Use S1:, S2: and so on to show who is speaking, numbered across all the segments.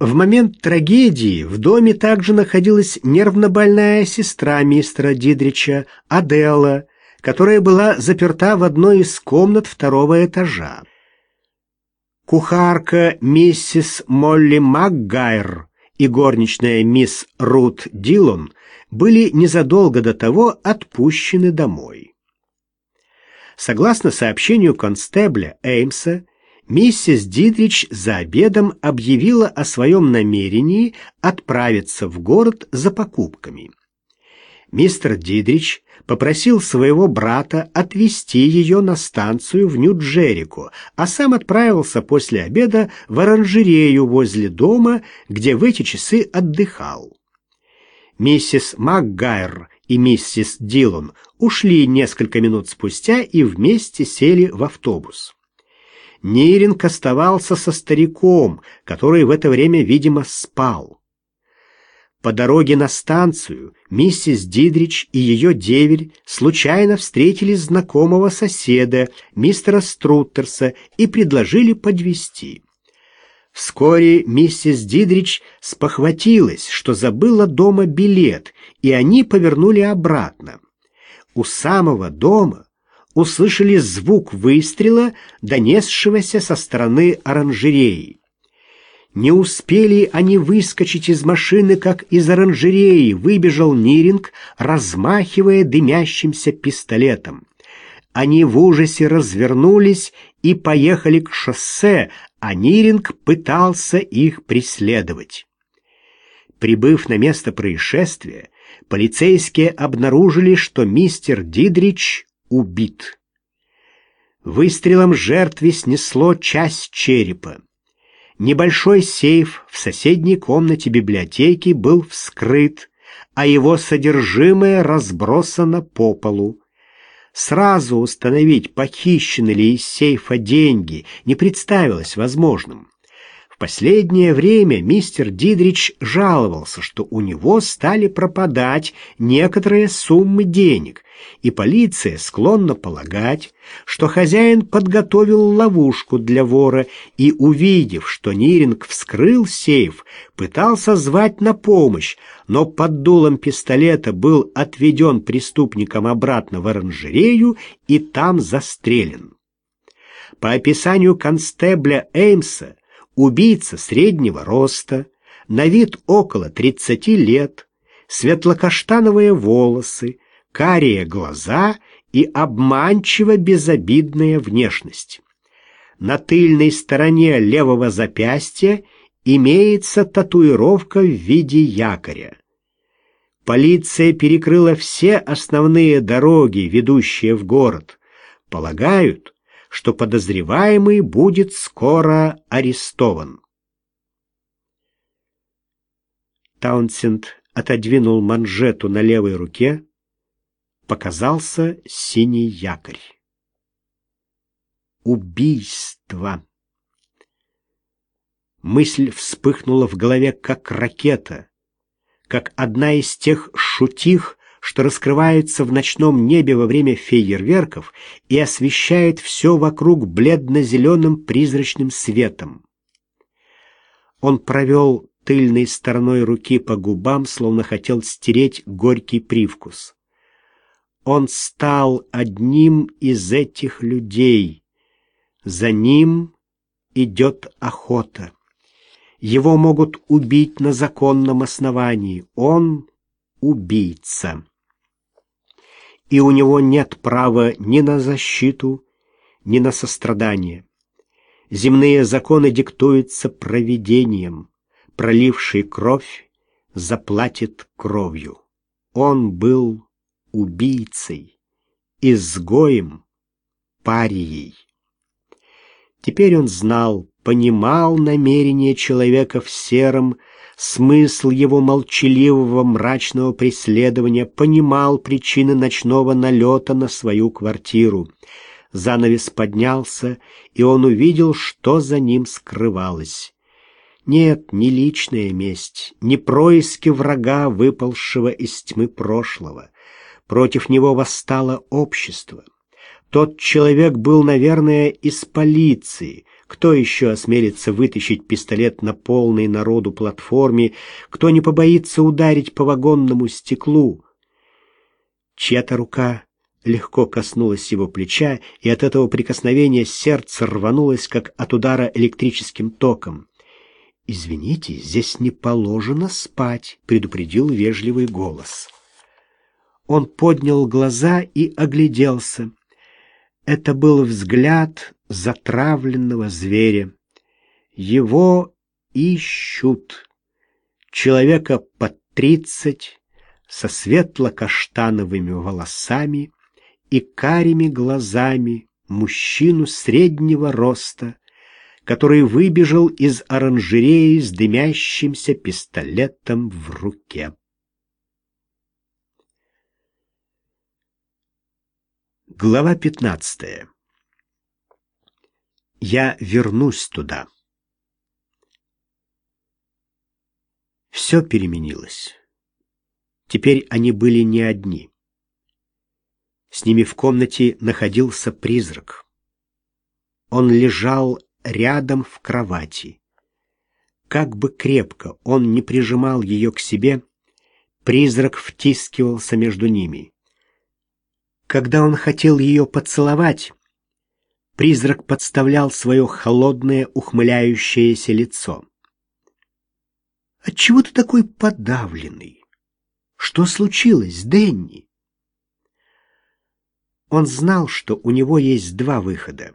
S1: В момент трагедии в доме также находилась нервнобольная сестра мистера Дидрича, Адела, которая была заперта в одной из комнат второго этажа. Кухарка миссис Молли МакГайр и горничная мисс Рут Дилон были незадолго до того отпущены домой. Согласно сообщению констебля Эймса, миссис Дидрич за обедом объявила о своем намерении отправиться в город за покупками. Мистер Дидрич попросил своего брата отвезти ее на станцию в Нью-Джерико, а сам отправился после обеда в оранжерею возле дома, где в эти часы отдыхал. Миссис МакГайр и миссис Дилон ушли несколько минут спустя и вместе сели в автобус. Ниринг оставался со стариком, который в это время, видимо, спал. По дороге на станцию миссис Дидрич и ее деверь случайно встретили знакомого соседа, мистера Струттерса, и предложили подвести. Вскоре миссис Дидрич спохватилась, что забыла дома билет, и они повернули обратно. У самого дома услышали звук выстрела, донесшегося со стороны оранжереи. Не успели они выскочить из машины, как из оранжереи выбежал Ниринг, размахивая дымящимся пистолетом. Они в ужасе развернулись и поехали к шоссе, а Ниринг пытался их преследовать. Прибыв на место происшествия, полицейские обнаружили, что мистер Дидрич убит. Выстрелом жертве снесло часть черепа. Небольшой сейф в соседней комнате библиотеки был вскрыт, а его содержимое разбросано по полу. Сразу установить, похищены ли из сейфа деньги, не представилось возможным последнее время мистер Дидрич жаловался, что у него стали пропадать некоторые суммы денег, и полиция склонна полагать, что хозяин подготовил ловушку для вора и, увидев, что Ниринг вскрыл сейф, пытался звать на помощь, но под дулом пистолета был отведен преступником обратно в оранжерею и там застрелен. По описанию констебля Эймса, Убийца среднего роста, на вид около 30 лет, светлокаштановые волосы, карие глаза и обманчиво безобидная внешность. На тыльной стороне левого запястья имеется татуировка в виде якоря. Полиция перекрыла все основные дороги, ведущие в город. Полагают, что подозреваемый будет скоро арестован. Таунсенд отодвинул манжету на левой руке. Показался синий якорь. Убийство. Мысль вспыхнула в голове, как ракета, как одна из тех шутих, что раскрывается в ночном небе во время фейерверков и освещает все вокруг бледно-зеленым призрачным светом. Он провел тыльной стороной руки по губам, словно хотел стереть горький привкус. Он стал одним из этих людей. За ним идет охота. Его могут убить на законном основании. Он убийца и у него нет права ни на защиту, ни на сострадание. Земные законы диктуются провидением. Проливший кровь заплатит кровью. Он был убийцей, изгоем, парией. Теперь он знал, понимал намерение человека в сером, смысл его молчаливого мрачного преследования, понимал причины ночного налета на свою квартиру. Занавес поднялся, и он увидел, что за ним скрывалось. Нет, не личная месть, не происки врага, выпалшего из тьмы прошлого. Против него восстало общество. Тот человек был, наверное, из полиции, Кто еще осмелится вытащить пистолет на полной народу платформе? Кто не побоится ударить по вагонному стеклу? Чья-то рука легко коснулась его плеча, и от этого прикосновения сердце рванулось, как от удара электрическим током. «Извините, здесь не положено спать», — предупредил вежливый голос. Он поднял глаза и огляделся. Это был взгляд затравленного зверя. Его ищут. Человека под тридцать, со светло-каштановыми волосами и карими глазами, мужчину среднего роста, который выбежал из оранжереи с дымящимся пистолетом в руке. Глава пятнадцатая. Я вернусь туда. Все переменилось. Теперь они были не одни. С ними в комнате находился призрак. Он лежал рядом в кровати. Как бы крепко он не прижимал ее к себе, призрак втискивался между ними. Когда он хотел ее поцеловать, призрак подставлял свое холодное ухмыляющееся лицо. «Отчего ты такой подавленный? Что случилось, Дэнни?» Он знал, что у него есть два выхода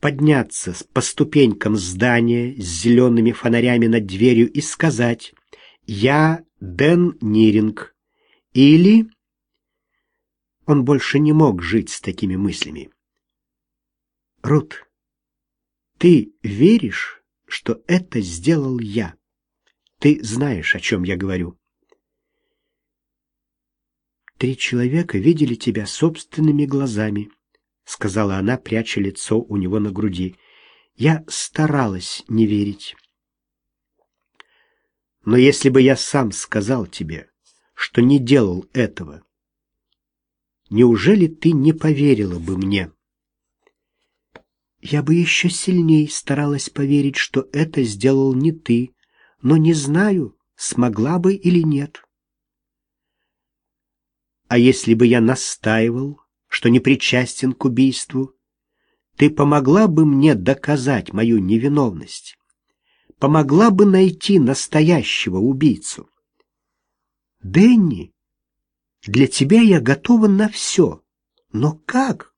S1: подняться по ступенькам здания с зелеными фонарями над дверью и сказать «Я Дэн Ниринг» или он больше не мог жить с такими мыслями. Рут, ты веришь, что это сделал я? Ты знаешь, о чем я говорю. Три человека видели тебя собственными глазами сказала она, пряча лицо у него на груди. Я старалась не верить. Но если бы я сам сказал тебе, что не делал этого, неужели ты не поверила бы мне? Я бы еще сильней старалась поверить, что это сделал не ты, но не знаю, смогла бы или нет. А если бы я настаивал, что не причастен к убийству, ты помогла бы мне доказать мою невиновность, помогла бы найти настоящего убийцу. Дэнни, для тебя я готова на все, но как?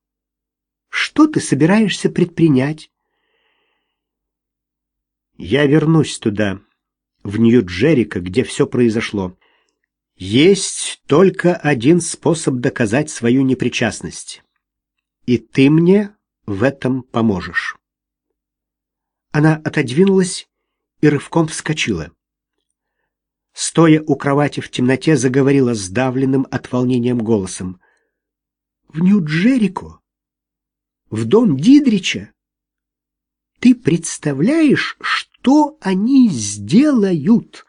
S1: Что ты собираешься предпринять? Я вернусь туда, в Нью-Джерико, где все произошло. Есть только один способ доказать свою непричастность. И ты мне в этом поможешь. Она отодвинулась и рывком вскочила. Стоя у кровати в темноте, заговорила сдавленным от волнением голосом. «В Нью-Джерико? В дом Дидрича? Ты представляешь, что они сделают?»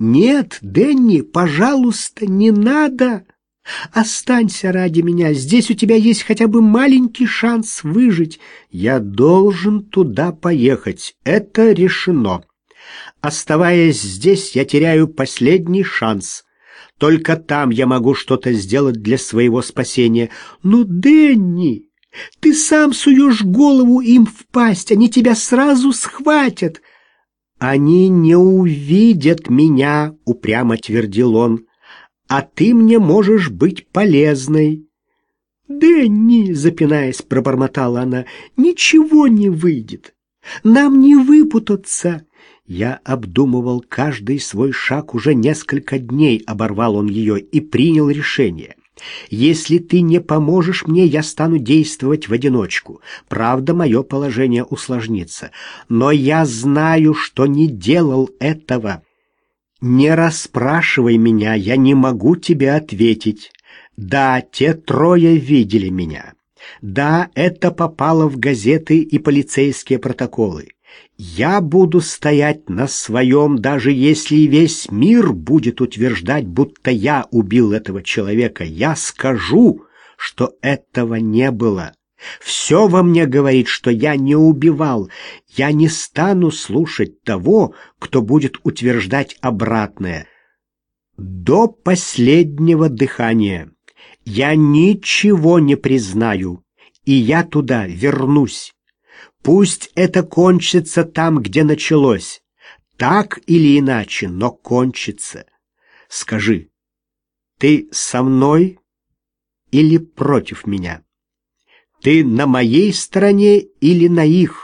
S1: «Нет, Денни, пожалуйста, не надо! Останься ради меня, здесь у тебя есть хотя бы маленький шанс выжить. Я должен туда поехать, это решено. Оставаясь здесь, я теряю последний шанс». Только там я могу что-то сделать для своего спасения. Ну, Денни, ты сам суешь голову им в пасть, они тебя сразу схватят. «Они не увидят меня», — упрямо твердил он, — «а ты мне можешь быть полезной». «Дэнни», — запинаясь, пробормотала она, — «ничего не выйдет. Нам не выпутаться». Я обдумывал каждый свой шаг уже несколько дней, оборвал он ее и принял решение. Если ты не поможешь мне, я стану действовать в одиночку. Правда, мое положение усложнится, но я знаю, что не делал этого. Не расспрашивай меня, я не могу тебе ответить. Да, те трое видели меня. Да, это попало в газеты и полицейские протоколы. Я буду стоять на своем, даже если весь мир будет утверждать, будто я убил этого человека. Я скажу, что этого не было. Все во мне говорит, что я не убивал. Я не стану слушать того, кто будет утверждать обратное. До последнего дыхания я ничего не признаю, и я туда вернусь. Пусть это кончится там, где началось. Так или иначе, но кончится. Скажи, ты со мной или против меня? Ты на моей стороне или на их?